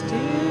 still